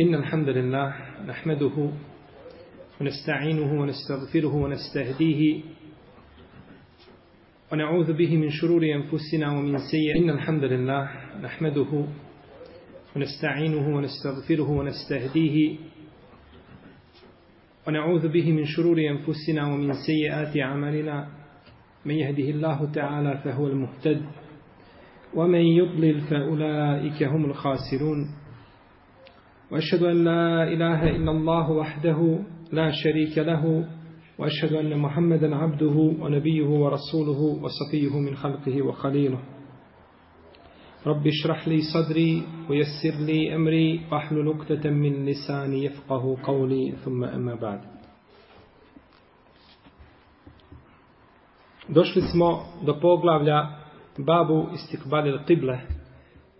إن الحمد لله نحمده ونستعينه ونستغفره ونستهديه ونعوذ به من شرور أنفسنا ومن سيئ إن الحمد لله نحمده ونستعينه ونستغفره ونستهديه ونعوذ به من شرور أنفسنا ومن سيئات أعمالنا. من يهده الله تعالى فهو المهتد ومن يضلل فأولئك هم الخاسرون. وأشهد أن لا إله إلا الله وحده لا شريك له وأشهد أن محمدا عبده ونبيه ورسوله وصفيه من خلقه وخليله رب اشرح لي صدري ويسر لي أمري واحلل عقدة من لساني يفقه قولي ثم أما بعد Došli smo do poglavlja babu istikbalil qible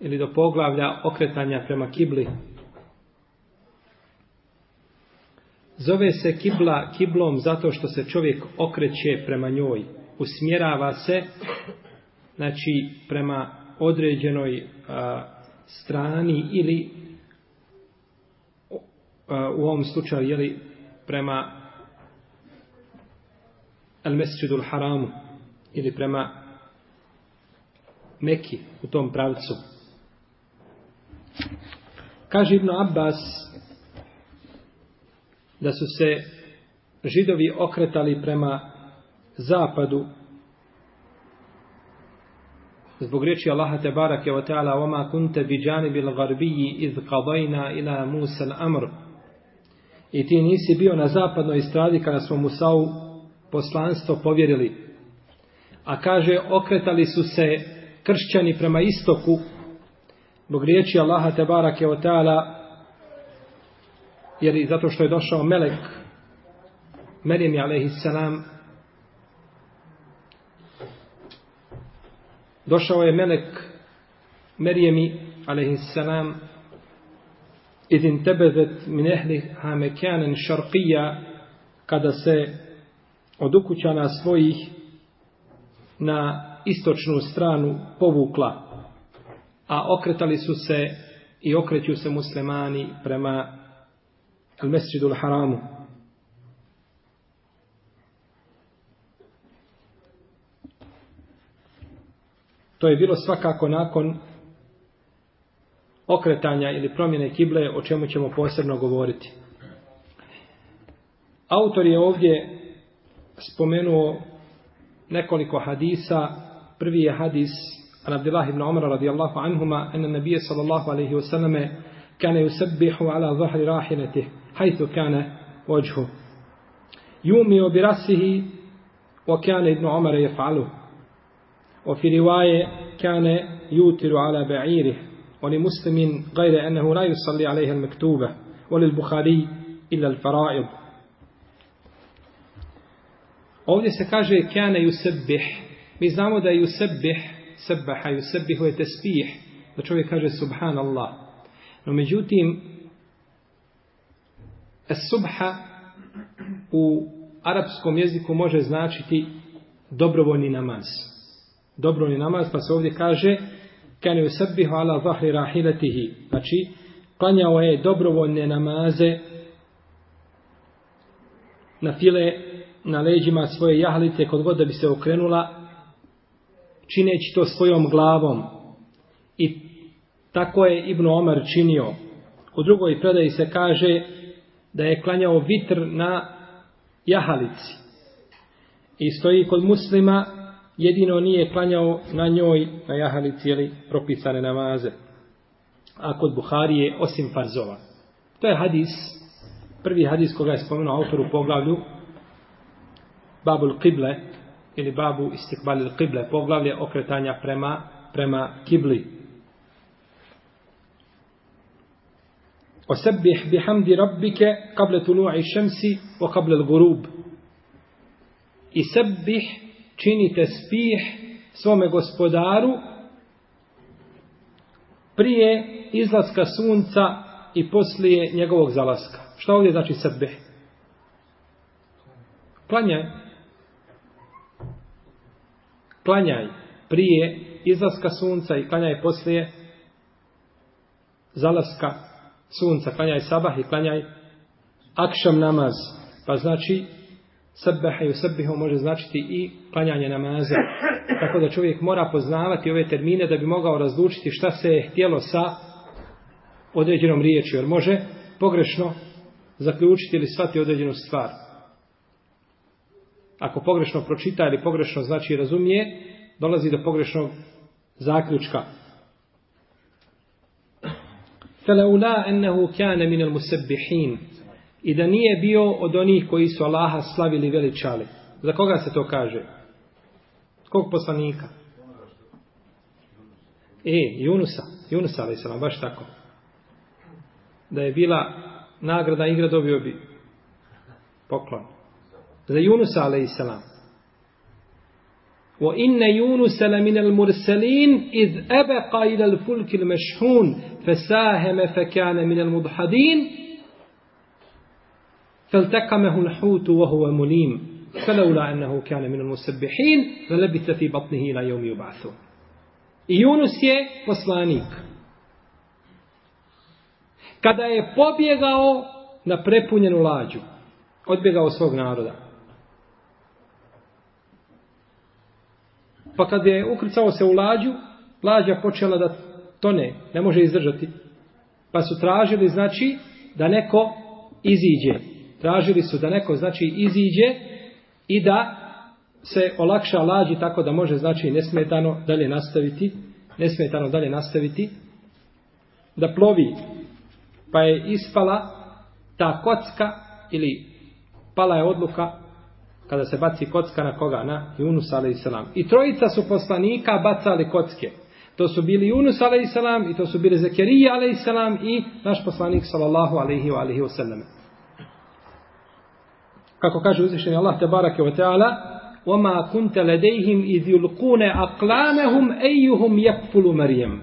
ili do poglavlja okretanja prema kibli. Zove se kibla kiblom zato što se čovjek okreće prema njoj. Usmjerava se znači prema određenoj a, strani ili a, u ovom slučaju jeli, prema al mesjidul haramu ili prema Meki u tom pravcu. Kaže Ibn Abbas da su se židovi okretali prema zapadu zbog reči Allaha te barake wa ta'ala oma kunte bi džanibil garbiji iz qadajna ila Musa al-amr" i ti nisi bio na zapadnoj strani kada smo Musau poslanstvo povjerili. A kaže okretali su se kršćani prema istoku zbog reči Allaha te barake wa ta'ala jer i zato što je došao melek Merijem je alaihissalam došao je melek Merijemi alaihissalam iz intebezet min ehli hamekanen šarqija kada se od ukućana svojih na istočnu stranu povukla a okretali su se i okreću se muslimani prema Al-Mesjidu Al-Haramu. To je bilo svakako nakon okretanja ili promjene kible o čemu ćemo posebno govoriti. Autor je ovdje spomenuo nekoliko hadisa. Prvi je hadis an Abdullah ibn Umar radijallahu anhuma an nabije sallallahu alaihi wasallame kane yusabbihu ala zahri rahinatih rahilatih, حيث كان وجهه يومي برأسه وكان ابن عمر يفعله وفي رواية كان يوتر على بعيره ولمسلم غير أنه لا يصلي عليها المكتوبة وللبخاري إلا الفرائض Ovdje se kaže kana yusabbih. Mi znamo da yusabbih, sabbaha yusabbih je tasbih, da čovjek kaže subhanallah. No međutim subha u arapskom jeziku može značiti dobrovoljni namaz. Dobrovoljni namaz, pa se ovdje kaže kane usabbihu ala zahri rahilatihi. Znači, klanjao je dobrovoljne namaze na file na leđima svoje jahlice kod god da bi se okrenula čineći to svojom glavom. I tako je Ibn Omer činio. U drugoj predaji se kaže da je klanjao vitr na jahalici. I stoji kod muslima, jedino nije klanjao na njoj, na jahalici, jeli, propisane namaze. A kod Buharije, osim farzova. To je hadis, prvi hadis koga je spomenuo autor u poglavlju, Babul Qible, ili Babu Istikbalil Qible, poglavlje okretanja prema, prema Kibli. وسبح بحمد ربك قبل طلوع الشمس وقبل الغروب i sebih čini tesbih svome gospodaru prije izlaska sunca i poslije njegovog zalaska. Šta ovdje znači sebih? Klanjaj. Klanjaj prije izlaska sunca i klanjaj poslije zalaska sunca, klanjaj sabah i klanjaj akšam namaz. Pa znači, sabbaha i sabbihu može značiti i klanjanje namaza. Tako da čovjek mora poznavati ove termine da bi mogao razlučiti šta se je htjelo sa određenom riječju. Jer može pogrešno zaključiti ili shvati određenu stvar. Ako pogrešno pročita ili pogrešno znači razumije, dolazi do pogrešnog zaključka. فَلَوْلَا أَنَّهُ كَانَ مِنَ الْمُسَبِّحِينَ I da nije bio od onih koji su Allaha slavili veličali. Za koga se to kaže? Kog poslanika? E, Junusa. Junusa, ali sam baš tako. Da je bila nagrada igra dobio bi poklon. Za Junusa, ali salam. وإن يونس لمن المرسلين إذ أبق إلى الفلك المشحون فساهم فكان من المضحدين فالتقمه الحوت وهو مليم فلولا أنه كان من المسبحين فلبث في بطنه إلى يوم يبعثون يونس je poslanik. Kada je pobjegao na prepunjenu lađu, odbjegao svog naroda, Pa kad je ukrcao se u lađu, lađa počela da tone, ne može izdržati. Pa su tražili, znači, da neko iziđe. Tražili su da neko, znači, iziđe i da se olakša lađi tako da može, znači, nesmetano dalje nastaviti, nesmetano dalje nastaviti, da plovi. Pa je ispala ta kocka ili pala je odluka kada se baci kocka na koga? Na Yunus a.s. I trojica su poslanika bacali kocke. To su bili Yunus a.s. i to su bili Zekerija a.s. i naš poslanik sallallahu alaihi wa alaihi wa sallam. Kako kaže uzvišenje Allah te barake wa ta'ala وَمَا كُنْتَ لَدَيْهِمْ إِذْ يُلْقُونَ أَقْلَامَهُمْ أَيُّهُمْ يَكْفُلُ مَرْيَمْ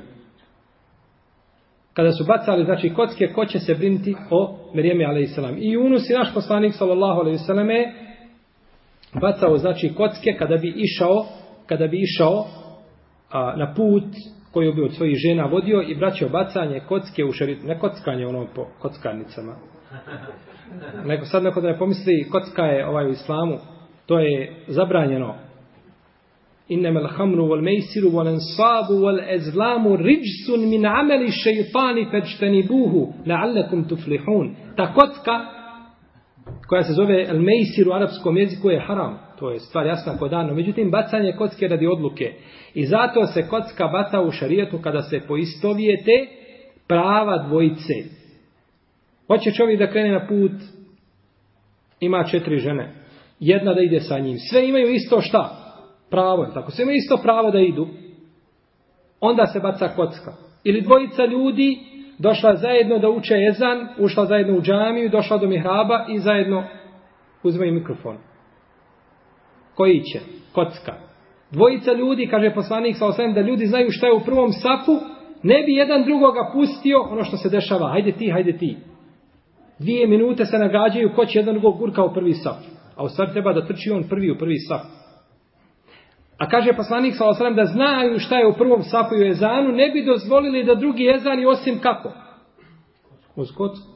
Kada su bacali, znači, kocke, ko će se brinti o Marijemi a.s. I Yunus i naš poslanik sallallahu alaihi wa sallam bacao znači kocke kada bi išao kada bi išao a, na put koji bi od svojih žena vodio i braćao bacanje kocke u šerit, ne kockanje ono po kockarnicama. Neko sad neko da ne pomisli kocka je ovaj u islamu, to je zabranjeno. Innamal al-khamru wal maysiru wal ansabu wal azlamu rijsun min amali shaytani fajtanibuhu la'allakum tuflihun. Ta kocka koja se zove El Meisir u arapskom jeziku je haram. To je stvar jasna kod dano. Međutim, bacanje kocke radi odluke. I zato se kocka baca u šarijetu kada se poistovijete prava dvojice. Hoće čovjek da krene na put, ima četiri žene. Jedna da ide sa njim. Sve imaju isto šta? Pravo. Tako sve imaju isto pravo da idu. Onda se baca kocka. Ili dvojica ljudi došla zajedno da uče ezan, ušla zajedno u džamiju, došla do mihraba i zajedno uzmaju mikrofon. Koji će? Kocka. Dvojica ljudi, kaže poslanik sa osvijem, da ljudi znaju šta je u prvom sapu, ne bi jedan drugoga pustio ono što se dešava. Hajde ti, hajde ti. Dvije minute se nagađaju ko će jedan drugog gurka u prvi sap. A u stvari treba da trči on prvi u prvi sap. A kaže poslanik sa osram da znaju šta je u prvom sapu i u ezanu, ne bi dozvolili da drugi ezani osim kako? Uz kocku.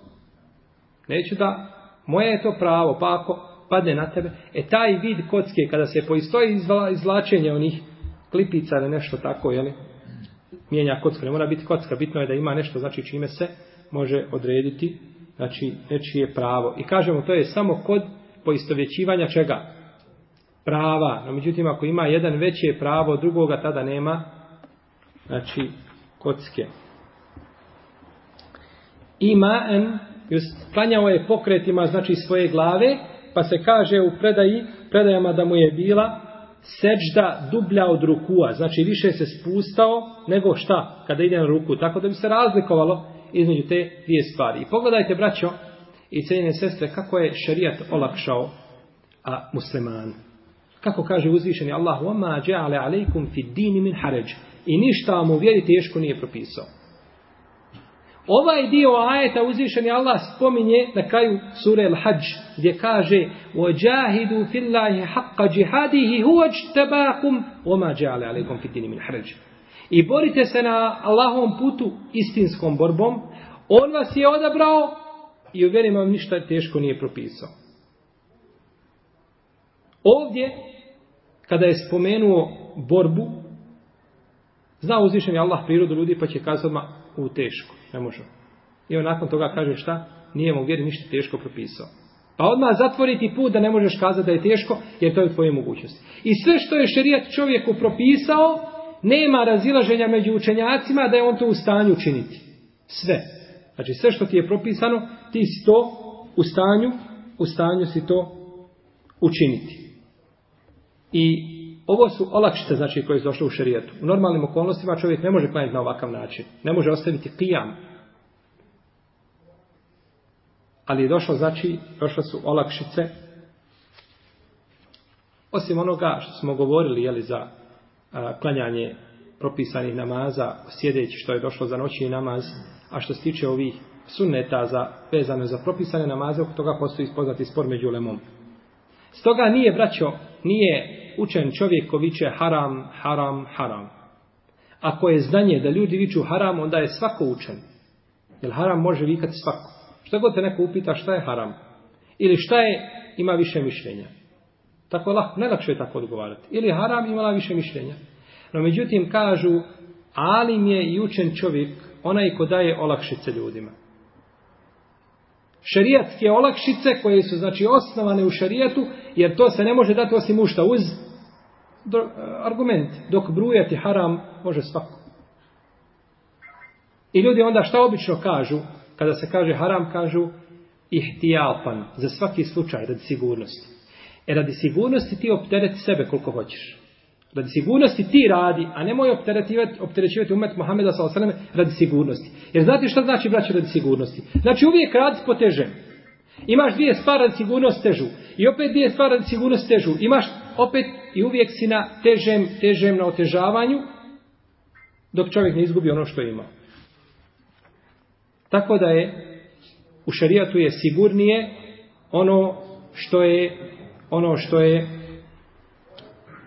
Neću da, moje je to pravo, pa ako padne na tebe, e taj vid kocke, kada se poistoji izvla, izvlačenje onih klipica ili nešto tako, jeli, mijenja kocka, ne mora biti kocka, bitno je da ima nešto, znači čime se može odrediti, znači nečije pravo. I kažemo, to je samo kod poistovjećivanja čega? Prava. No, međutim, ako ima jedan veće pravo drugoga, tada nema, znači, kocke. Ima en, just, klanjao je pokretima, znači, svoje glave, pa se kaže u predaji, predajama da mu je bila seđda dublja od rukua, znači više se spustao nego šta kada ide na ruku, tako da bi se razlikovalo između te dvije stvari. I pogledajte, braćo i cijenjene sestre, kako je šerijat olakšao a musliman. Kako kaže uzvišeni Allah, وَمَا جَعَلَ عَلَيْكُمْ فِي الدِّينِ مِنْ حَرَجِ I ništa vam u vjeri teško nije propisao. Ovaj dio ajeta uzvišeni Allah spominje na kraju sure Al-Hajj, gdje kaže وَجَاهِدُوا فِي اللَّهِ حَقَّ جِهَادِهِ هُوَ اجْتَبَاكُمْ وَمَا جَعَلَ عَلَيْكُمْ فِي الدِّينِ مِنْ حَرَجِ I borite se na Allahovom putu istinskom borbom, On vas je odabrao i u vjeri vam ništa teško nije propisao. Ovdje, kada je spomenuo borbu, zna uzvišen je Allah prirodu ljudi, pa će kazati odmah u teško. Ne može. I on nakon toga kaže šta? Nije mu vjeri ništa teško propisao. Pa odmah zatvoriti put da ne možeš kazati da je teško, jer to je tvoje mogućnosti. I sve što je šerijat čovjeku propisao, nema razilaženja među učenjacima da je on to u stanju učiniti. Sve. Znači sve što ti je propisano, ti si to u stanju, u stanju si to učiniti. I ovo su olakšice znači koje su došle u šerijetu. U normalnim okolnostima čovjek ne može klanjati na ovakav način. Ne može ostaviti kijam. Ali je došlo, znači, došle su olakšice osim onoga što smo govorili, jeli, za a, klanjanje propisanih namaza, sjedeći što je došlo za noćni namaz, a što se tiče ovih sunneta za, vezane za propisane namaze, oko toga postoji ispoznati spor među lemom. Stoga nije, braćo, nije učen čovjek ko viče haram, haram, haram. Ako je znanje da ljudi viču haram, onda je svako učen. Jer haram može vikati svako. Što god te neko upita šta je haram? Ili šta je, ima više mišljenja. Tako lako, najlakše je tako odgovarati. Ili haram imala više mišljenja. No međutim kažu, alim je i učen čovjek onaj ko daje olakšice ljudima. Šerijatske olakšice koje su znači osnovane u šerijatu, jer to se ne može dati osim ušta uz do, eh, argument. Dok brujati haram može svako. I ljudi onda šta obično kažu, kada se kaže haram, kažu ihtijapan, za svaki slučaj, radi sigurnosti. E radi sigurnosti ti optereti sebe koliko hoćeš. Radi sigurnosti ti radi, a nemoj opterećivati umet Muhammeda s.a.v. radi sigurnosti. Jer znate šta znači braće, radi sigurnosti? Znači uvijek radi po težem. Imaš dvije stvari radi sigurnost težu. I opet dvije stvari radi sigurnost težu. Imaš opet i uvijek si na težem, težem na otežavanju, dok čovjek ne izgubi ono što ima. Tako da je u šarijatu je sigurnije ono što je ono što je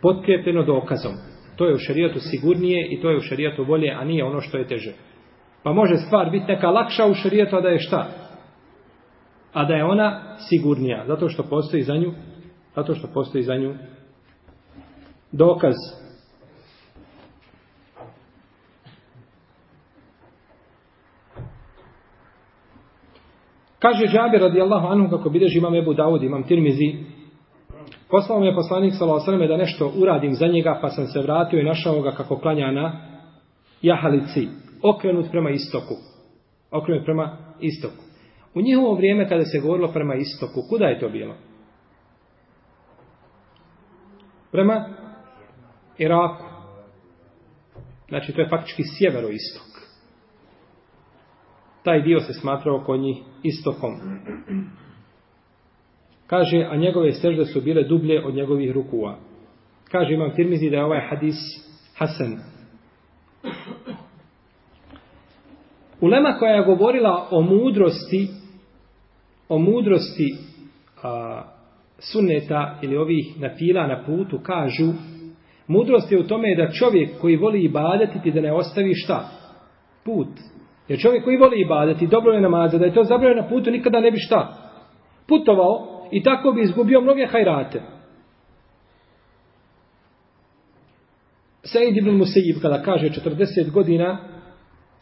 potkrepljeno dokazom. To je u šarijatu sigurnije i to je u šarijatu bolje, a nije ono što je teže. Pa može stvar biti neka lakša u šarijatu, a da je šta? A da je ona sigurnija, zato što postoji za nju, zato što postoji za nju dokaz. Kaže Džabir radijallahu anhu kako bideži imam Ebu Dawud, imam Tirmizi, Poslao mi je poslanik s.a.v. da nešto uradim za njega, pa sam se vratio i našao ga kako klanja na jahalici, okrenut prema istoku. Okrenut prema istoku. U njihovo vrijeme kada se govorilo prema istoku, kuda je to bilo? Prema Iraku. Znači, to je faktički sjeveroistok. Taj dio se smatrao kod njih istokom. Kaže, a njegove sežde su bile dublje od njegovih rukua. Kaže, imam tirmizi da je ovaj hadis Hasan. Ulema koja je govorila o mudrosti, o mudrosti a, sunneta ili ovih napila na putu, kažu, mudrost je u tome da čovjek koji voli ibadeti da ne ostavi šta? Put. Jer čovjek koji voli ibadeti, dobro je namaza, da je to zabravljeno na putu, nikada ne bi šta? Putovao, i tako bi izgubio mnoge hajrate. Sejid ibn Musejib kada kaže 40 godina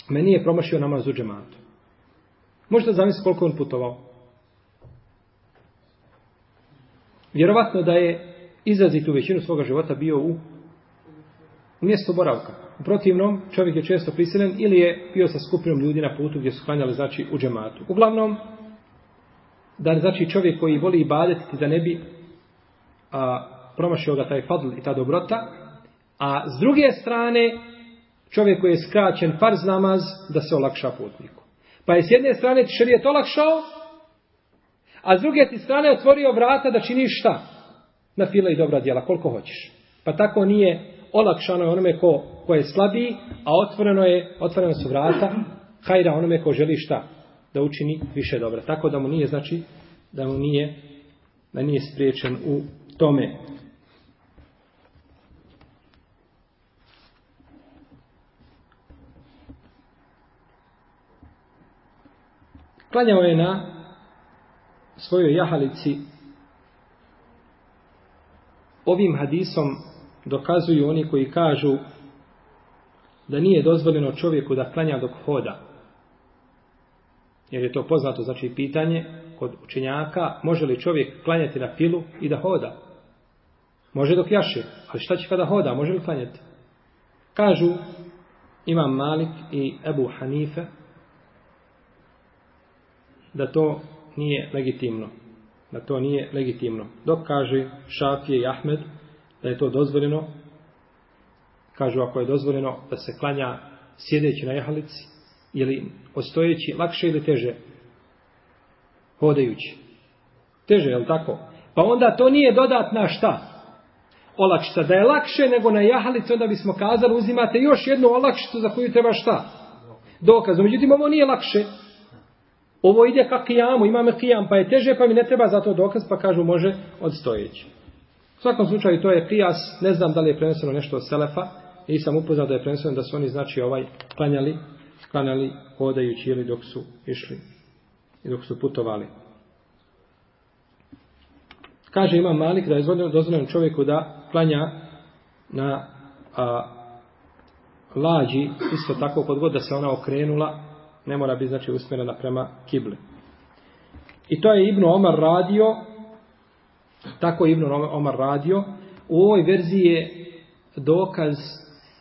me nije promašio namaz u džematu. Možete zamisliti koliko on putovao. Vjerovatno da je izrazit u većinu svoga života bio u, u mjestu boravka. U protivnom, čovjek je često prisilen ili je bio sa skupinom ljudi na putu gdje su klanjali znači u džematu. Uglavnom, da znači čovjek koji voli ibadetiti da ne bi a, promašio ga taj fadl i ta dobrota, a s druge strane čovjek koji je skraćen farz namaz da se olakša putniku. Pa je s jedne strane ti šarijet olakšao, a s druge ti strane otvorio vrata da činiš šta? Na fila i dobra djela, koliko hoćeš. Pa tako nije olakšano onome ko, ko je slabiji, a otvoreno je, otvoreno su vrata, hajra onome ko želi šta? Da učini više dobra. Tako da mu nije, znači, da mu nije, da nije spriječen u tome. Klanjao je na svojoj jahalici ovim hadisom dokazuju oni koji kažu da nije dozvoljeno čovjeku da klanja dok hoda. Jer je to poznato, znači pitanje kod učenjaka, može li čovjek klanjati na filu i da hoda? Može dok jaše, ali šta će kada hoda, može li klanjati? Kažu Imam Malik i Ebu Hanife da to nije legitimno. Da to nije legitimno. Dok kaže Šafije i Ahmed da je to dozvoljeno, kažu ako je dozvoljeno da se klanja sjedeći na jahalici ili ostojeći, lakše ili teže? Hodajući. Teže, je li tako? Pa onda to nije dodatna šta? Olakšica. Da je lakše nego na jahalicu, onda bismo kazali uzimate još jednu olakšicu za koju treba šta? Dokaz. Međutim, ovo nije lakše. Ovo ide ka kijamu, imam kijam, pa je teže, pa mi ne treba zato dokaz, pa kažu može odstojeći. U svakom slučaju to je kijas, ne znam da li je preneseno nešto od Selefa, i sam upoznao da je preneseno da su oni znači ovaj klanjali, klanjali hodajući ili dok su išli i dok su putovali. Kaže ima Malik da je dozvoljeno čovjeku da klanja na a, lađi, isto tako kod god da se ona okrenula, ne mora biti znači usmjerena prema kibli. I to je Ibnu Omar radio, tako je Ibnu Omar radio, u ovoj verziji je dokaz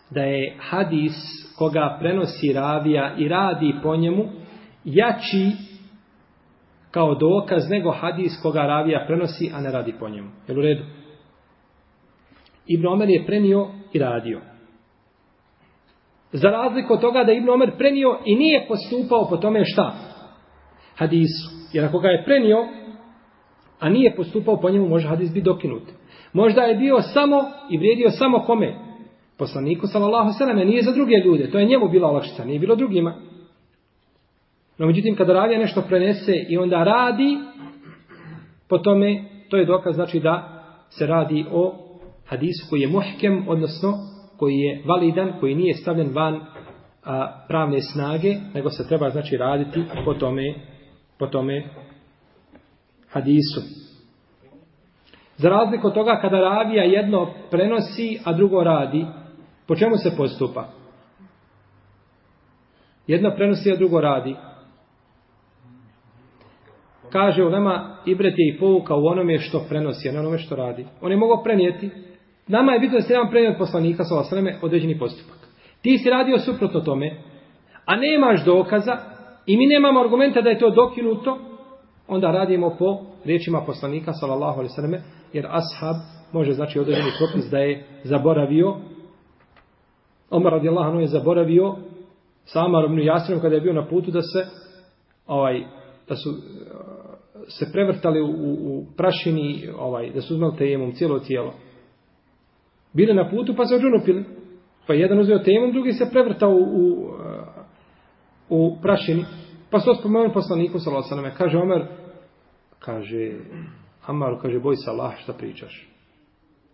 da je hadis koga prenosi ravija i radi po njemu jači kao dokaz nego hadis koga ravija prenosi, a ne radi po njemu. Jel u redu? Ibn Omer je prenio i radio. Za razliku od toga da Ibn Omer prenio i nije postupao po tome šta? Hadisu. Jer ako ga je prenio, a nije postupao po njemu, može hadis biti dokinut. Možda je bio samo i vrijedio samo kome? Poslaniku sallallahu sallam, nije za druge ljude. To je njemu bila olakšica, nije bilo drugima. No međutim, kada ravija nešto prenese i onda radi, po tome, to je dokaz, znači da se radi o hadisu koji je muhkem, odnosno koji je validan, koji nije stavljen van a, pravne snage, nego se treba znači raditi po tome, po tome hadisu. Za razliku od toga kada ravija jedno prenosi, a drugo radi, po čemu se postupa? Jedno prenosi, a drugo radi. Kaže u nama, Ibret je i pouka u onome što prenosi, a ne onome što radi. On je mogao prenijeti, Nama je bitno da se jedan prenio od poslanika sa osreme određeni postupak. Ti si radio suprotno tome, a nemaš dokaza i mi nemamo argumenta da je to dokinuto, onda radimo po riječima poslanika sallallahu alejhi ve selleme jer ashab može znači određeni propis da je zaboravio Omar radijallahu anhu je zaboravio sa Amarom i Jasrom kada je bio na putu da se ovaj da su eh, se prevrtali u, u prašini ovaj da su uzmali tejemom cijelo tijelo bili na putu pa se ođunupili. Pa jedan uzeo tejemom, drugi se prevrtao u, u, u prašini. Pa su spomenuo poslaniku sa losaname. Kaže Omer, kaže, Amaru, kaže, boj se Allah, šta pričaš?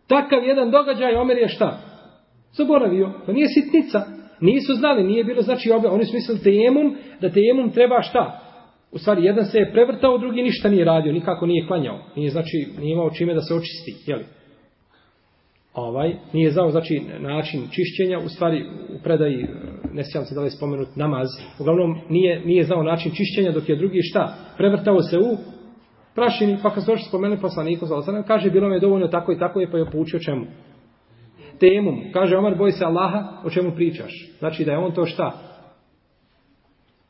Takav jedan događaj, Omer je šta? Zaboravio. To nije sitnica. Nisu znali, nije bilo, znači, obje. oni su mislili tejemum, da tejemum treba šta? U stvari, jedan se je prevrtao, drugi ništa nije radio, nikako nije klanjao. Nije, znači, nije imao čime da se očisti, jeli? ovaj nije znao znači način čišćenja u stvari u predaji ne sjećam se da li spomenut namaz uglavnom nije nije znao način čišćenja dok je drugi šta prevrtao se u prašini pa kad se spomenuli poslaniku kaže bilo mi je dovoljno tako i tako je pa je poučio čemu temu kaže Omar boj se Allaha o čemu pričaš znači da je on to šta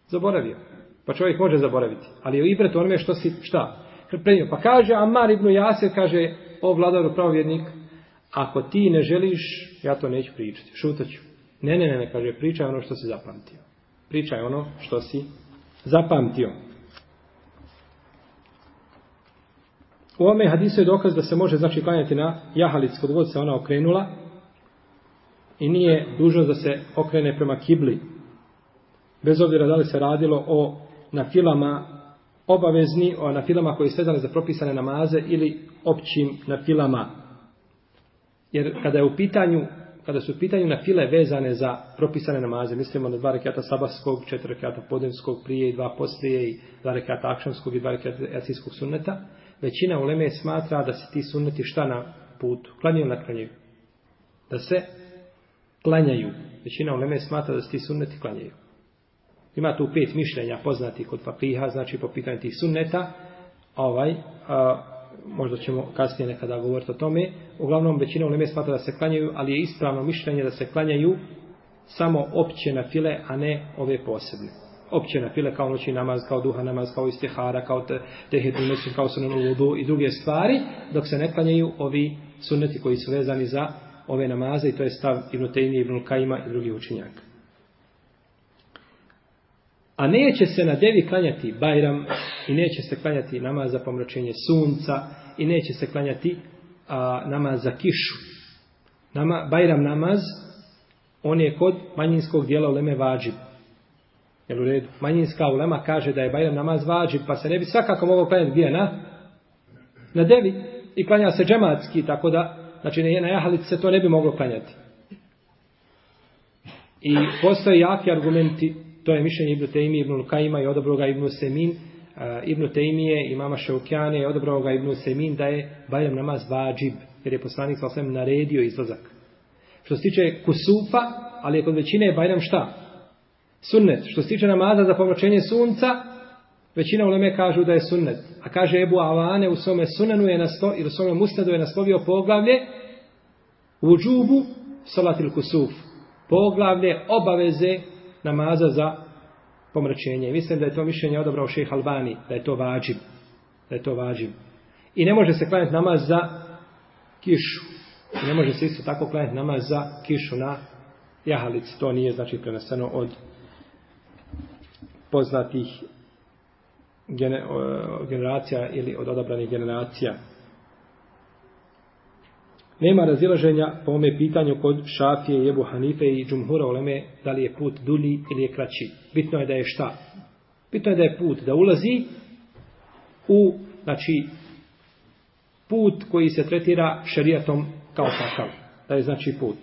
zaboravio pa čovjek može zaboraviti ali je ibret onome što si šta Prenio. Pa kaže Ammar ibn Jasir, kaže, o vladaru pravovjednik, ako ti ne želiš, ja to neću pričati, šutaću. Ne, ne, ne, ne, kaže, pričaj ono što si zapamtio. Pričaj ono što si zapamtio. U ovome hadisu je dokaz da se može, znači, klanjati na jahalic kod god se ona okrenula i nije dužno da se okrene prema kibli. Bez obzira da li se radilo o na filama obavezni, o na filama koji su za propisane namaze ili općim na filama Jer kada je u pitanju kada su u pitanju na file vezane za propisane namaze, mislimo na dva rekata sabahskog, četiri rekata podinskog prije i dva poslije i dva rekata akšanskog i dva rekata jacijskog sunneta, većina uleme smatra da se ti sunneti šta na putu, klanjaju na klanjaju. Da se klanjaju. Većina uleme smatra da se ti sunneti klanjaju. Ima tu pet mišljenja poznati kod fakriha, znači po pitanju tih sunneta, ovaj, a, možda ćemo kasnije nekada govoriti o tome. Uglavnom, većina u Leme smatra da se klanjaju, ali je ispravno mišljenje da se klanjaju samo opće na file, a ne ove posebne. Opće na file kao noći namaz, kao duha namaz, kao istihara, kao te, tehetu mesin, kao sunanu vodu i druge stvari, dok se ne klanjaju ovi sunneti koji su vezani za ove namaze i to je stav Ibn Tejmije, Ibn Kajima i drugi učenjak. A neće se na devi klanjati Bajram i neće se klanjati namaz za pomračenje sunca i neće se klanjati a, namaz za kišu. Nama, Bajram namaz, on je kod manjinskog dijela uleme vađib. Jel u redu? Manjinska ulema kaže da je Bajram namaz vađib, pa se ne bi svakako mogao klanjati gdje, na? Na devi. I klanja se džematski, tako da, znači ne, je na jahalici se to ne bi moglo klanjati. I postoje jaki argumenti To je mišljenje Ibn Tejmije, Ibnu Lukajima i odobro ga Ibn Semin. E, uh, Ibn Tejmije i mama Šeukjane i odobro ga Ibn Semin da je Bajram namaz vađib, jer je poslanik sa osvijem naredio izlazak. Što se tiče kusufa, ali je kod većine Bajram šta? Sunnet. Što se tiče namaza za pomračenje sunca, većina uleme kažu da je sunnet. A kaže Ebu Avane u svome sunanu je nasto, ili u svome musnadu je naslovio poglavlje u džubu salatil kusuf. Poglavlje obaveze namaza za pomračenje. Mislim da je to mišljenje odabrao šejh Albani, da je to vađib. Da je to vađib. I ne može se klanjati namaz za kišu. I ne može se isto tako klanjati namaz za kišu na jahalici. To nije znači preneseno od poznatih gene, generacija ili od odabranih generacija. Nema razilaženja po ome pitanju kod Šafije, Jebu Hanife i Džumhura Oleme da li je put dulji ili je kraći. Bitno je da je šta? Bitno je da je put da ulazi u, znači, put koji se tretira šarijatom kao takav. Da je znači put.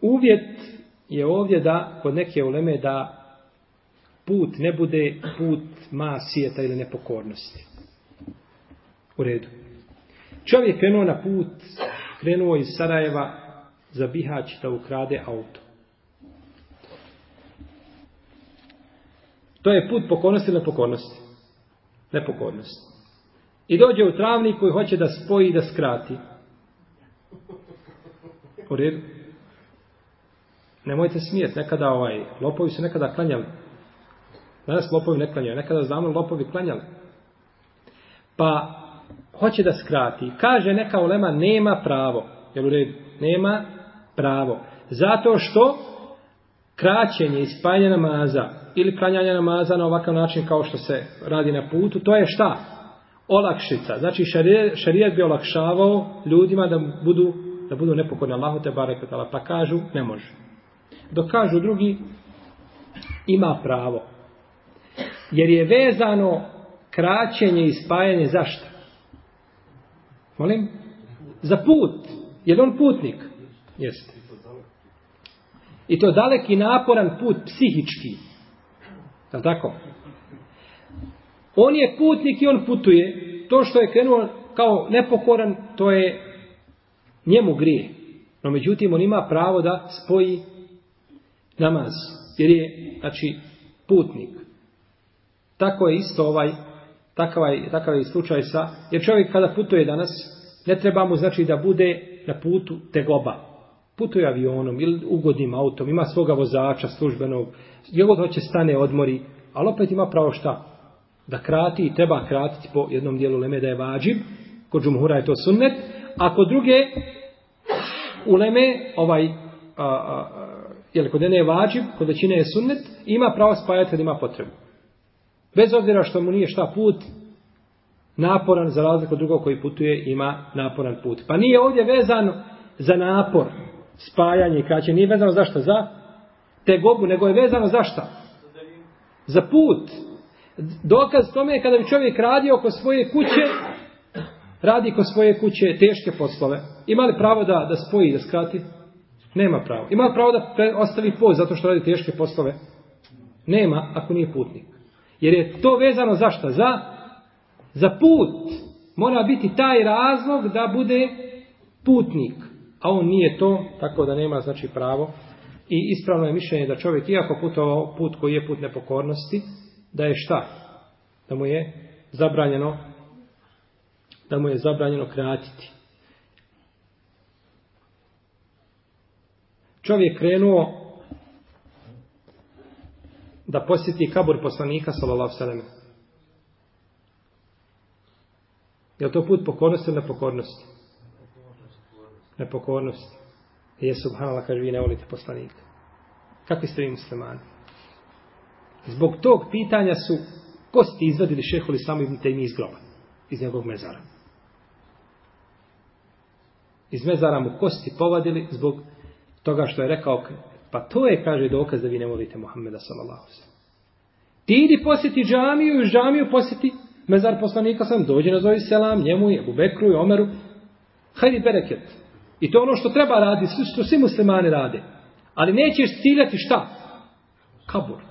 Uvjet je ovdje da, kod neke uleme, da put ne bude put masijeta ili nepokornosti. U redu. Čovjek krenuo na put, krenuo iz Sarajeva za Bihać da ukrade auto. To je put pokornosti ili nepokornosti? Nepokornosti. I dođe u travnik koji hoće da spoji i da skrati. U redu. Nemojte smijet, nekada ovaj, lopovi su nekada klanjali Danas lopovi ne klanjaju. Nekada znamo lopovi klanjali. Pa, hoće da skrati. Kaže neka ulema, nema pravo. Jel u redu? Nema pravo. Zato što kraćenje i spajanje namaza ili klanjanje namaza na ovakav način kao što se radi na putu, to je šta? Olakšica. Znači šarijet bi olakšavao ljudima da budu da budu nepokorni Allahu te barekatala. Pa kažu, ne može. Dok kažu drugi, ima pravo. Jer je vezano kraćenje i spajanje zašto? Molim? Za put. Je on putnik? Jeste. I to daleki naporan put psihički. Je tako? On je putnik i on putuje. To što je krenuo kao nepokoran, to je njemu grije. No međutim, on ima pravo da spoji namaz. Jer je, znači, putnik. Tako je isto ovaj, takav je, takav je slučaj sa, jer čovjek kada putuje danas, ne treba mu znači da bude na putu tegoba. Putuje avionom ili ugodnim autom, ima svoga vozača službenog, gdje god hoće stane odmori, ali opet ima pravo šta? Da krati i treba kratiti po jednom dijelu leme da je vađib, kod džumhura je to sunnet, a kod druge u leme ovaj, a, a, Jer jel, kod jedne je vađib, kod većine je sunnet, ima pravo spajati kad ima potrebu. Bez obzira što mu nije šta put, naporan za razliku od drugog koji putuje ima naporan put. Pa nije ovdje vezan za napor, spajanje i kraće. Nije vezano za šta? Za tegobu, nego je vezano za šta? Za put. Dokaz tome je kada bi čovjek radio oko svoje kuće radi kod svoje kuće teške poslove, ima li pravo da, da spoji, da skrati? Nema pravo. Ima pravo da ostavi post zato što radi teške poslove? Nema, ako nije putnik. Jer je to vezano za šta? Za, za put. Mora biti taj razlog da bude putnik. A on nije to, tako da nema znači pravo. I ispravno je mišljenje da čovjek, iako putovao put koji je put nepokornosti, da je šta? Da mu je zabranjeno da mu je zabranjeno kratiti. Čovjek krenuo da posjeti kabur poslanika sallallahu sallam. Je to put pokornosti ili nepokornosti? Nepokornosti. Je subhanallah kaže vi ne volite poslanika. Kakvi ste vi muslimani? Zbog tog pitanja su kosti izvadili šeholi sami ibn Taymi iz groba. Iz njegovog mezara. Iz mezara mu kosti povadili zbog toga što je rekao Pa to je, kaže, dokaz da vi ne volite Muhammeda sallallahu sallam. Ti idi posjeti džamiju i džamiju posjeti mezar poslanika sam, dođi na zove selam, njemu je, u Bekru i Omeru. Hajdi bereket. I to ono što treba radi, što svi muslimani rade. Ali nećeš ciljati šta? Kabur.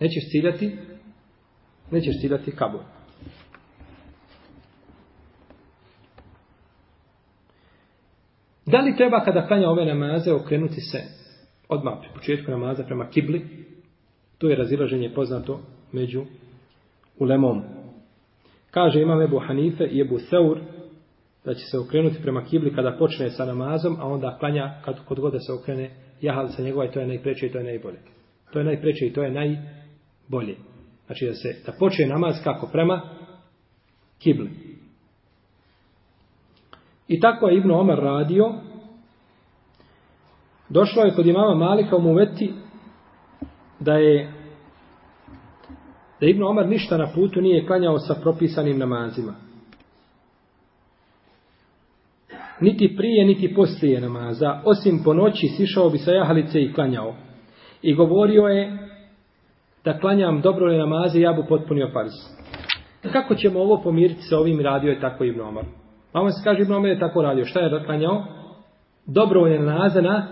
Nećeš ciljati nećeš ciljati kabur. Da li treba kada klanja ove namaze okrenuti se odmah pri početku namaza prema kibli? To je razilaženje poznato među ulemom. Kaže imam Ebu Hanife i Ebu Theur da će se okrenuti prema kibli kada počne sa namazom, a onda klanja kad, kod god da se okrene jahal sa njegova i to je najpreće i to je najbolje. To je najpreće i to je najbolje. Znači da se da počne namaz kako prema kibli. I tako je Ibn Omar radio. Došlo je kod imama Malika u Muveti da je da Ibn Omar ništa na putu nije klanjao sa propisanim namazima. Niti prije, niti poslije namaza. Osim po noći sišao bi sa jahalice i klanjao. I govorio je da klanjam dobro namaze, ja bu potpunio farz. Kako ćemo ovo pomiriti sa ovim radio je tako Ibn Omar? Mama se kaže Ibn Omer je tako radio. Šta je klanjao? Dobrovoljne namaze na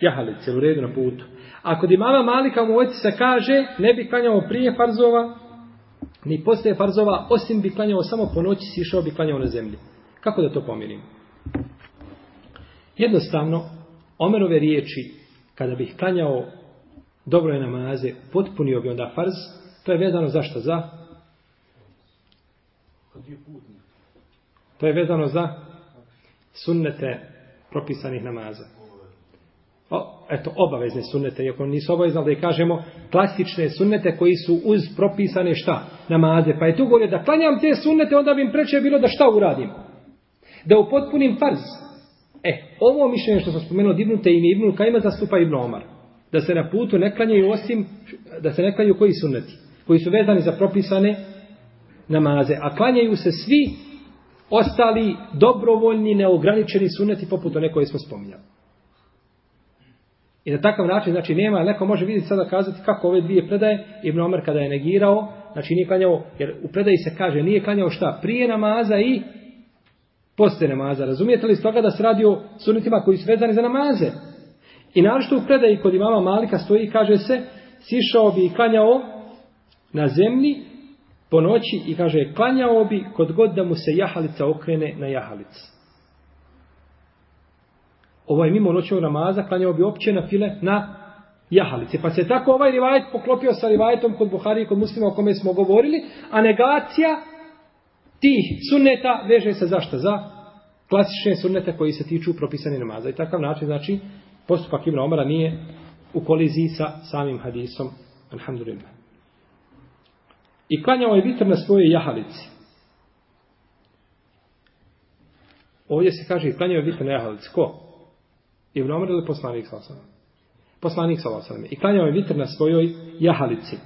jahalice, u redu na putu. A kod imama Malika mu se kaže, ne bi klanjao prije farzova, ni poslije farzova, osim bi klanjao samo po noći, sišao bi klanjao na zemlji. Kako da to pomirim? Jednostavno, Omerove riječi, kada bih klanjao dobro je namaze, potpunio bi onda farz, to je vezano zašto? Za? To je vezano za sunnete propisanih namaza. O, eto, obavezne sunnete, iako nisu obavezne, da je kažemo klasične sunnete koji su uz propisane šta? Namaze. Pa je tu govorio da klanjam te sunnete, onda bi im preče bilo da šta uradim? Da upotpunim farz. E, ovo mišljenje što sam spomenuo divnute i Ibnu Kajma zastupa Ibn Omar. Da se na putu ne klanjaju osim, da se ne klanjaju koji sunneti? Koji su vezani za propisane namaze. A klanjaju se svi ostali dobrovoljni, neograničeni suneti poput one koje smo spominjali. I na takav način, znači nema, neko može vidjeti sada kazati kako ove dvije predaje, Ibn Omer kada je negirao, znači nije klanjao, jer u predaji se kaže, nije klanjao šta, prije namaza i poslije namaza. Razumijete li stoga da se radi o sunetima koji su vezani za namaze? I našto u predaji kod imama Malika stoji i kaže se, sišao bi i klanjao na zemlji po noći i kaže, klanjao bi kod god da mu se jahalica okrene na jahalicu. Ovo je mimo noćnog namaza, klanjao bi opće na file na jahalice. Pa se tako ovaj rivajet poklopio sa rivajetom kod Buhari i kod muslima o kome smo govorili, a negacija tih sunneta veže se zašto? Za klasične sunnete koji se tiču propisani namaza. I takav način, znači, postupak Ibn Omara nije u koliziji sa samim hadisom. Alhamdulillah. I klanjao je vitr na svojoj jahalici. Ovdje se kaže i klanjao je vitr na jahalici. Ko? Ibn Omer ili poslanik sa osam? Poslanik sa osam. I klanjao je vitr na svojoj jahalici.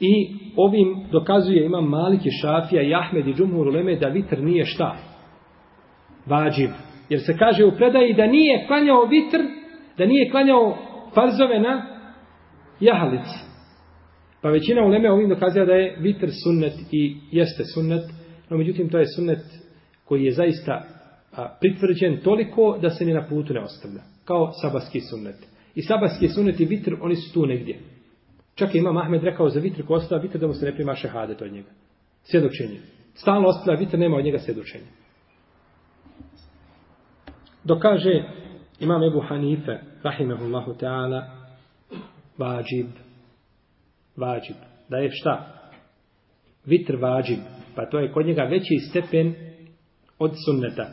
I ovim dokazuje imam Malik i Šafija i Ahmed i Džumhur Uleme da vitr nije šta? Vađiv. Jer se kaže u predaji da nije klanjao vitr, da nije klanjao farzove na jahalici. Pa većina uleme ovim dokazuje da je vitr sunnet i jeste sunnet. No, međutim, to je sunnet koji je zaista a, pritvrđen toliko da se ni na putu ne ostavlja. Kao sabaski sunnet. I sabaski sunnet i vitr, oni su tu negdje. Čak je Imam Ahmed rekao za vitr ko ostava vitr da mu se ne prima šehadet od njega. Svjedočenje. Stalno ostavlja vitr, nema od njega svjedočenja. Dokaže Imam Ebu Hanife, rahimahullahu ta'ala, vađib, vađib, da je šta? Vitr vađib, pa to je kod njega veći stepen od sunneta.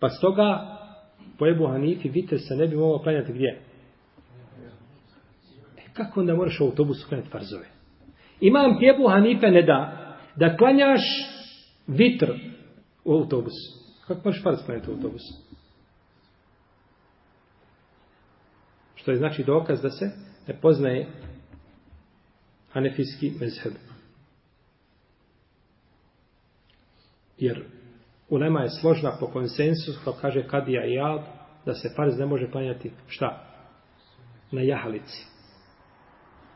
Pa stoga, po Ebu Hanifi, vitr se ne bi mogao klanjati gdje? E, kako onda moraš u autobusu klanjati farzove? Imam ti Ebu Hanife ne da, da klanjaš vitr u autobusu. Kako možeš farz klanjati u autobusu? Što je znači dokaz da se ne poznaje hanefijski mezheb. Jer ulema je složna po konsensus, kao pa kaže Kadija i Jad, da se farz ne može klanjati šta? Na jahalici.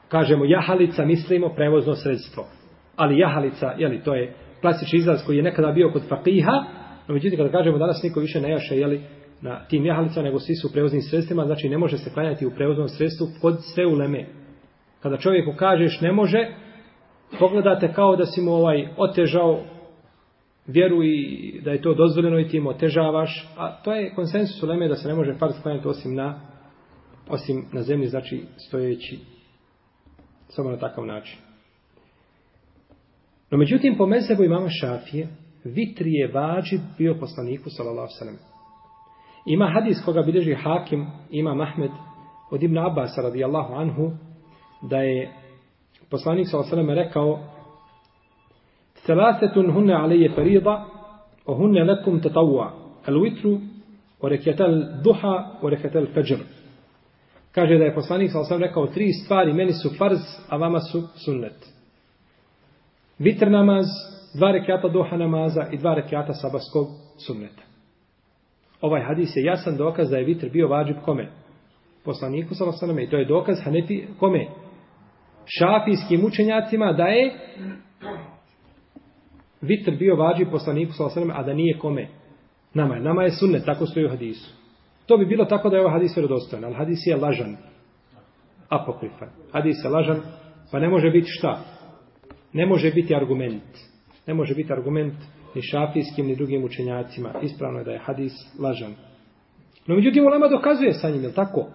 Kažemo jahalica, mislimo prevozno sredstvo. Ali jahalica, jeli, to je klasični izraz koji je nekada bio kod fakiha, no međutim kada kažemo danas niko više ne jaše, jeli, na tim jahalicama, nego svi su u prevoznim sredstvima, znači ne može se klanjati u prevoznom sredstvu kod sve uleme. Kada čovjeku kažeš ne može, pogledate kao da si mu ovaj otežao vjeru i da je to dozvoljeno i ti mu otežavaš, a to je konsensus uleme da se ne može farz klanjati osim na osim na zemlji, znači stojeći samo na takav način. No međutim, po mesebu imama Šafije, vitri je vađib bio poslaniku, sallallahu sallam. Ima hadis koga bilježi Hakim, ima Mahmed, od Ibn Abbas, radijallahu anhu, da je poslanik, sallallahu osaleme rekao, Telasetun hunne alije farida, o hunne lekum tatavua, al vitru, o reketel duha, o reketel fajr. Kaže da je poslanik sallallahu osaleme rekao, tri stvari, meni su farz, a vama su sunnet. Vitr namaz, dva rekiata duha namaza i dva rekiata sabaskog sunneta. Ovaj hadis je jasan dokaz da je vitr bio vađib kome? Poslaniku sallallahu i to je dokaz Hanefi kome? Šafijskim učenjacima da je vitr bio vađib poslaniku sallallahu a da nije kome? Nama je, nama je sunnet, tako stoji u hadisu. To bi bilo tako da je ovaj hadis vjerodostojan, ali hadis je lažan. Apokrifan. Hadis je lažan, pa ne može biti šta? Ne može biti argument. Ne može biti argument ni šafijskim, ni drugim učenjacima. Ispravno je da je hadis lažan. No međutim, ulema dokazuje sa njim, je tako?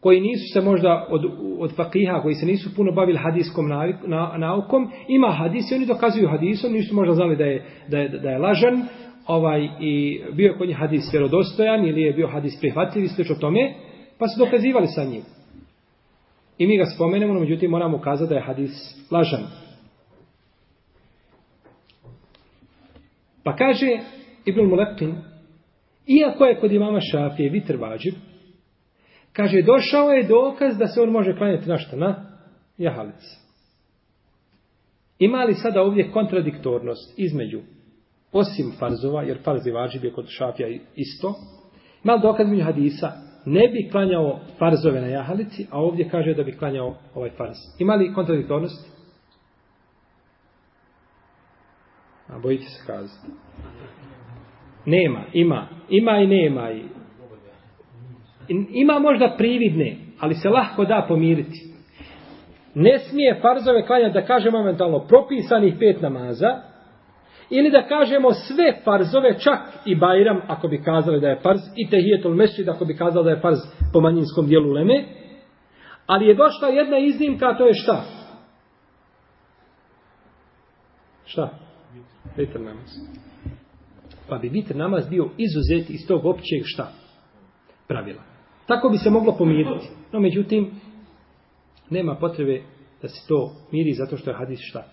Koji nisu se možda od, od fakiha, koji se nisu puno bavili hadiskom na, naukom, ima hadis i oni dokazuju hadisom, nisu možda znali da je, da je, da je lažan, ovaj, i bio kod njih hadis vjerodostojan, ili je bio hadis prihvatljiv, i o tome, pa su dokazivali sa njim. I mi ga spomenemo, no međutim moramo ukazati da je hadis lažan. Pa kaže Ibn Mulekin, iako je kod imama Šafije vitr vađib, kaže, došao je dokaz da se on može klanjati na šta? Na jahalici. Ima li sada ovdje kontradiktornost između osim farzova, jer farz i vađib je kod Šafija isto, ima li dokaz među hadisa, ne bi klanjao farzove na jahalici, a ovdje kaže da bi klanjao ovaj farz. Ima li kontradiktornost? A bojite se kazati. Nema, ima. Ima i nema. I... Ima možda prividne, ali se lahko da pomiriti. Ne smije farzove klanjati da kaže momentalno propisanih pet namaza, ili da kažemo sve farzove, čak i Bajram, ako bi kazali da je farz, i Tehijetul Mesjid, ako bi kazali da je farz po manjinskom dijelu Leme, ali je došla jedna iznimka, to je šta? Šta? Vitr namaz. Pa bi vitr namaz bio izuzet iz tog općeg šta? Pravila. Tako bi se moglo pomiriti. No, međutim, nema potrebe da se to miri zato što je hadis šta?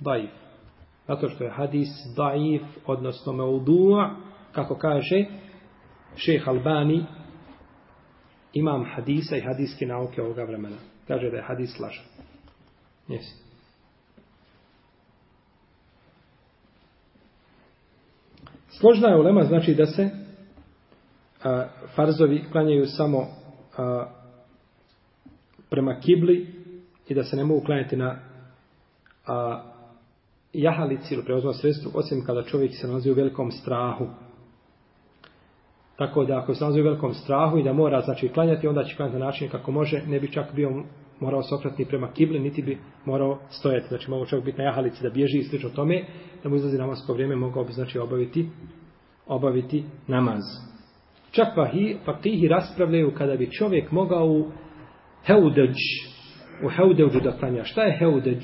Daif. Zato što je hadis daif, odnosno meudua, kako kaže šeh Albani, imam hadisa i hadiske nauke ovoga vremena. Kaže da je hadis lažan. Jesi. Složna je ulema, znači da se a, farzovi klanjaju samo a, prema kibli i da se ne mogu klanjati na a, jahalici ili preozno sredstvo, osim kada čovjek se nalazi u velikom strahu. Tako da ako se nalazi u velikom strahu i da mora znači klanjati, onda će klanjati na način kako može, ne bi čak bio morao se okretni prema kibli, niti bi morao stojati. Znači mogu čovjek biti na jahalici da bježi i slično tome, da mu izlazi namasko vrijeme, mogao bi znači obaviti, obaviti namaz. Čak fahi, fakihi raspravljaju kada bi čovjek mogao u heudeđ, u heudeđu da klanja. Šta je heudeđ?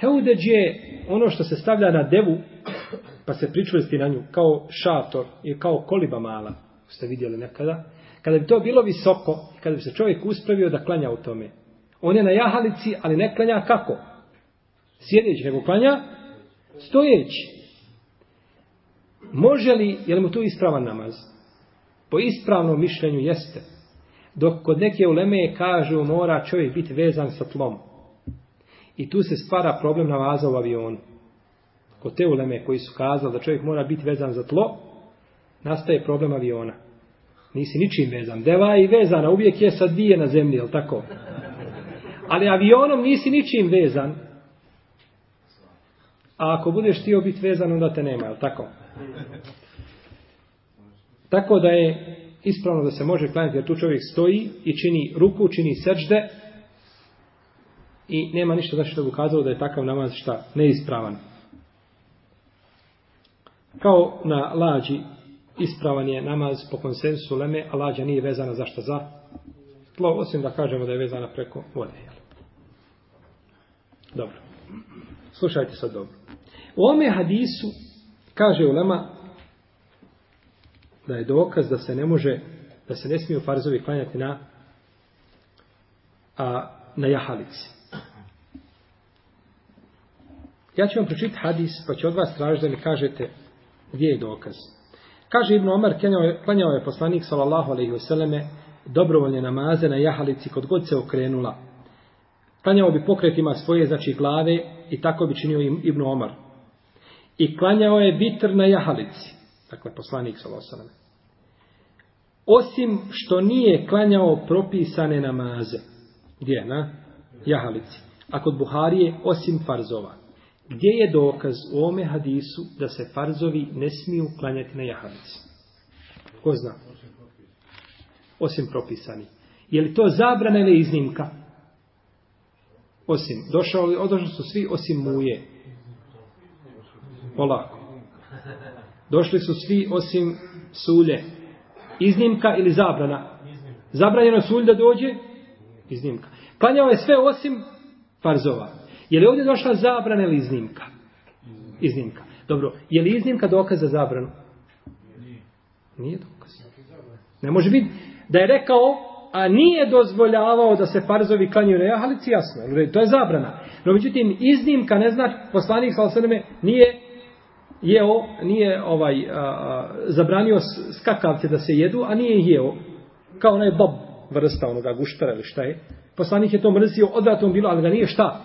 Heudeđ je ono što se stavlja na devu, pa se pričvrsti na nju, kao šator i kao koliba mala, ste vidjeli nekada. Kada bi to bilo visoko, kada bi se čovjek uspravio da klanja u tome, on je na jahalici, ali ne klanja kako? Sjedeći, nego klanja stojeći. Može li, je li mu tu ispravan namaz? Po ispravnom mišljenju jeste. Dok kod neke uleme kažu mora čovjek biti vezan sa tlom. I tu se stvara problem namaza u avionu. Kod te uleme koji su kazali da čovjek mora biti vezan za tlo, nastaje problem aviona. Nisi ničim vezan. Deva je vezana, uvijek je sa dvije na zemlji, je tako? Ali avionom nisi ničim vezan. A ako budeš ti biti vezan, onda te nema, je tako? Tako da je ispravno da se može klanjati, jer tu čovjek stoji i čini ruku, čini srđde i nema ništa da što bi ukazalo da je takav namaz šta neispravan. Kao na lađi ispravan je namaz po konsensu leme, a lađa nije vezana za šta za tlo, osim da kažemo da je vezana preko vode. Dobro. Slušajte sad dobro. U ome hadisu kaže ulema da je dokaz da se ne može, da se ne smiju farzovi klanjati na a, na jahalici. Ja ću vam pročitati hadis, pa ću od vas tražiti da mi kažete gdje je dokaz. Kaže Ibn Omar, klanjao je poslanik, sallallahu alaihi vseleme, dobrovoljne namaze na jahalici kod god se okrenula. Klanjao bi pokretima svoje, znači glave, i tako bi činio Ibn Omar. I klanjao je vitr na jahalici. Dakle, poslanik, sallallahu. Osim što nije klanjao propisane namaze. Gdje? Na jahalici. A kod Buharije, osim farzova. Gdje je dokaz u ome hadisu da se farzovi ne smiju klanjati na jahalici? Ko zna? Osim propisani. Je li to zabrana ili iznimka? Osim. Došao li, odošli su svi osim muje. Polako. Došli su svi osim sulje. Iznimka ili zabrana? Zabranjeno sulj da dođe? Iznimka. Klanjao je sve osim farzova. Je li ovdje došla zabrana ili iznimka? Iznimka. Dobro, je li iznimka dokaz za zabranu? Nije dokaz. Ne može biti da je rekao, a nije dozvoljavao da se farzovi klanjuju na jahalici, jasno. To je zabrana. No, međutim, iznimka ne znači, poslanik sa osrme nije jeo, nije ovaj, a, a, zabranio skakavce da se jedu, a nije jeo. Kao onaj bob vrsta onoga guštara ili šta je. Poslanik je to mrzio, odvratom bilo, ali ga nije šta?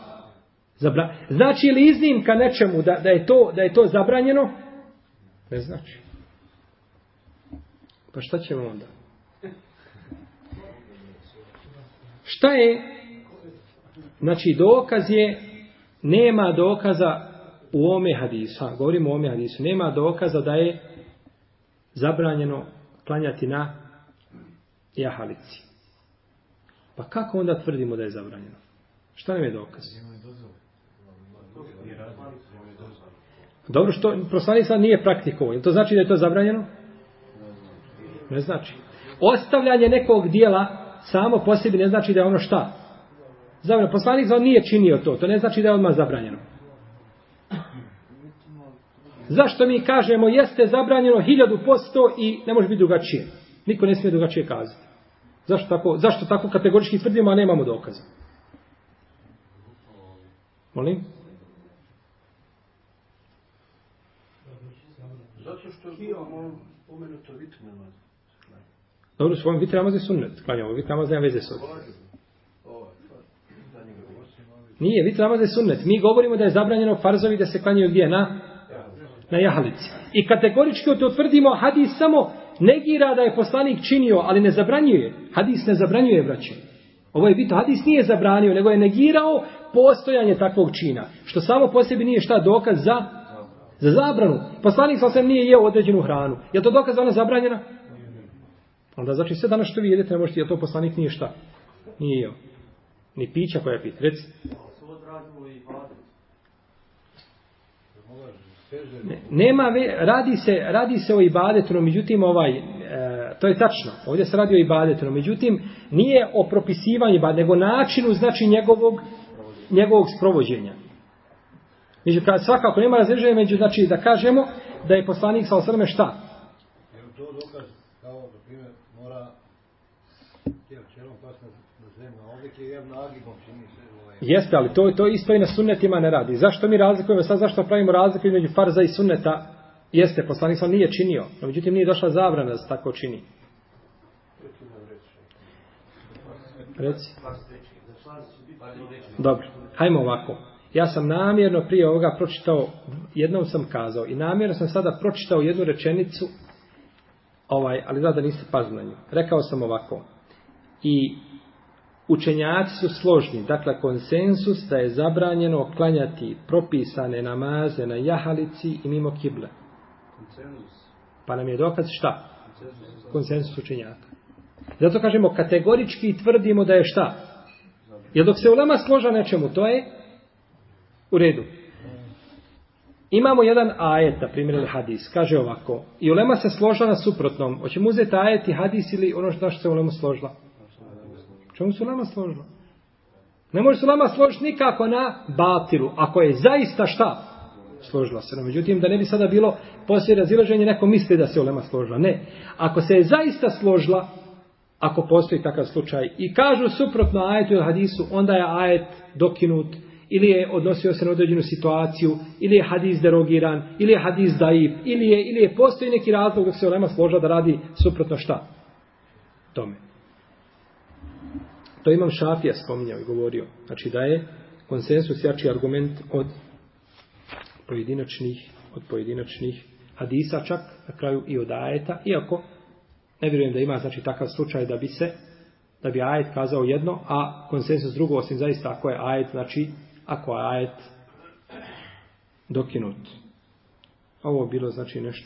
Zabra... Znači li iznimka nečemu da, da, je to, da je to zabranjeno? Ne znači. Pa šta ćemo onda? Šta je? Znači dokaz je, nema dokaza u ome hadisu, govorimo o ome hadisu, nema dokaza da je zabranjeno klanjati na jahalici. Pa kako onda tvrdimo da je zabranjeno? Šta nam je dokaz? Nema. Dobro što poslanik sad nije praktikovo. To znači da je to zabranjeno? Ne znači. Ostavljanje nekog dijela samo po sebi ne znači da je ono šta? Zabranjeno. Poslanik sad nije činio to. To ne znači da je odmah zabranjeno. Zašto mi kažemo jeste zabranjeno hiljadu posto i ne može biti drugačije? Niko ne smije drugačije kazati. Zašto tako, zašto tako kategorički tvrdimo, a nemamo dokaza? Molim? imamo spomenuto vitr namaz. Dobro, svojom vitr namaz je sunnet. Klanjamo, vitr namaz nema veze s ovim. Nije, vitr namaz je sunnet. Mi govorimo da je zabranjeno farzovi da se klanjaju gdje? Na, na jahalici. I kategorički to tvrdimo, hadis samo negira da je poslanik činio, ali ne zabranjuje. Hadis ne zabranjuje, braće. Ovo je bito, hadis nije zabranio, nego je negirao postojanje takvog čina. Što samo po sebi nije šta dokaz za, za zabranu. Poslanik sa osam nije jeo određenu hranu. Je to dokaz da ona zabranjena? Onda znači sve danas što vi jedete, ne možete, jer to poslanik nije šta? Nije jeo. Ni pića koja je pit. Reci. Ne, nema, radi se, radi se o ibadetu, no međutim ovaj, e, to je tačno, ovdje se radi o ibadetu, no međutim nije o propisivanju ibadeta, nego načinu znači njegovog, njegovog sprovođenja. Među, kad svakako nema razređenja, među, znači da kažemo da je poslanik sa osrme šta? Jer to dokaz kao, na primjer, mora tijel čelom pas na, zemlju, ovdje je jedan agibom čini se. Ovaj... Jeste, ali to, to isto i na sunnetima ne radi. Zašto mi razlikujemo sad, zašto pravimo razliku između farza i sunneta? Jeste, poslanik sam nije činio, no međutim nije došla zabrana da se tako čini. Reci. Dobro, hajmo ovako. Ja sam namjerno prije ovoga pročitao, jednom sam kazao, i namjerno sam sada pročitao jednu rečenicu, ovaj, ali da niste pazili na nju. Rekao sam ovako. I učenjaci su složni, dakle konsensus da je zabranjeno klanjati propisane namaze na jahalici i mimo kible. Konsensus. Pa nam je dokaz šta? Konsensus, konsensus učenjaka. Zato kažemo kategorički tvrdimo da je šta? Jer dok se ulema složa nečemu, to je u redu. Imamo jedan ajet, na primjer, ili hadis, kaže ovako, i ulema se složila na suprotnom, hoćemo uzeti ajet i hadis ili ono što se ulema složila? Čemu su ulema složila? Ne može se ulema složiti nikako na batilu, ako je zaista šta? Složila se. No, međutim, da ne bi sada bilo poslije razilaženje, neko misli da se ulema složila. Ne. Ako se je zaista složila, ako postoji takav slučaj, i kažu suprotno ajetu ili hadisu, onda je ajet dokinut, ili je odnosio se na određenu situaciju, ili je hadis derogiran, ili je hadis daif, ili je, ili je postoji neki razlog da se ulema složa da radi suprotno šta? Tome. To imam Šafija spominjao i govorio. Znači da je konsensus jači argument od pojedinačnih, od pojedinačnih hadisa čak na kraju i od ajeta, iako ne vjerujem da ima znači takav slučaj da bi se da bi ajet kazao jedno, a konsensus drugo, osim zaista ako je ajet, znači ako je ajet dokinut. Ovo bilo znači nešto